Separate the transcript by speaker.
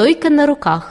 Speaker 1: стойка на руках.